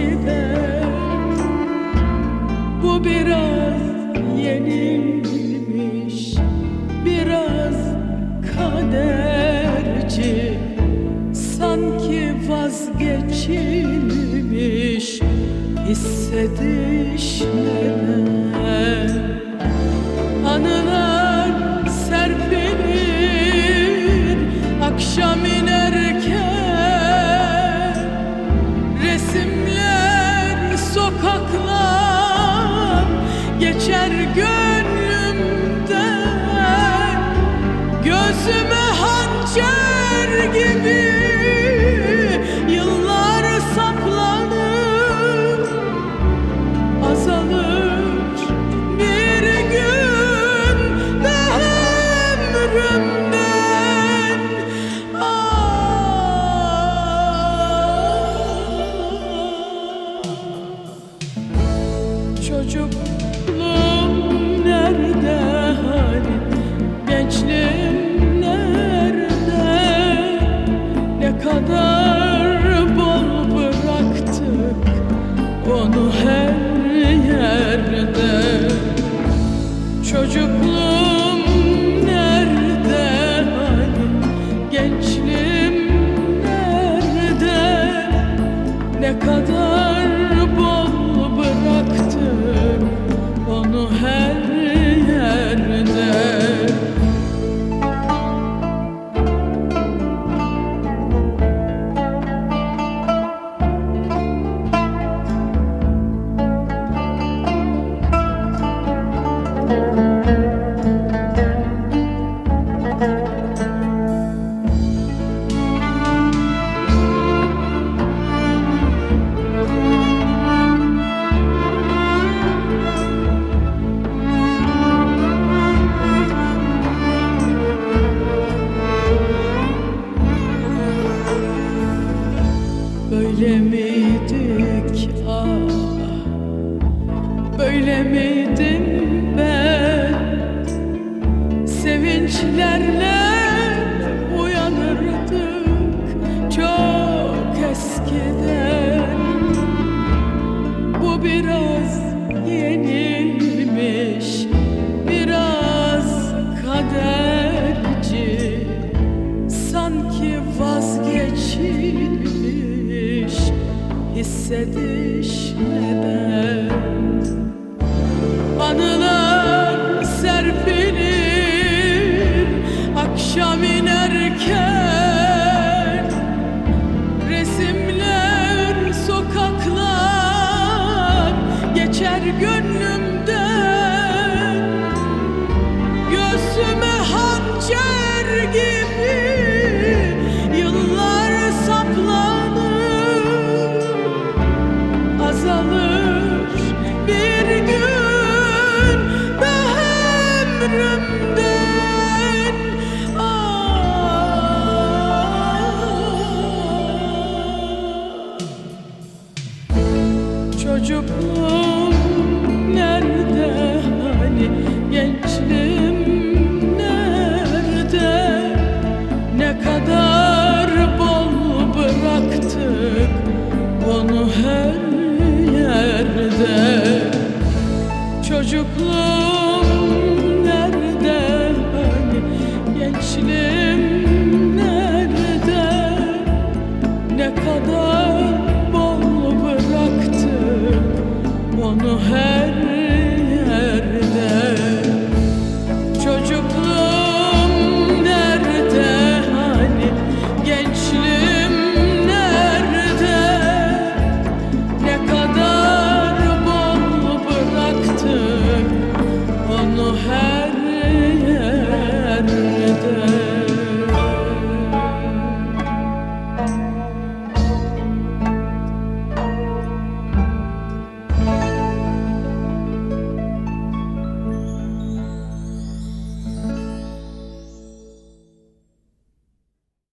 eskiden Bu biraz yenilmiş biraz kaderci. Sanki vazgeçilmiş hissedişlerden sokaklar geçer gönlümden. Gözüme Çocukluğum nerede hani gençliğim Miydim ben. Sevinçlerle uyanırdık Çok eskiden. Bu biraz yenilmiş Biraz kaderci. Sanki vazgeçilmiş hissedişmeden geçer gönlümden Göğsüme hançer gibi yıllar saplanır. Azalır bir gün ömrümden. Ah. Çocukluğum Çocukluğum nerede hani? Gençliğim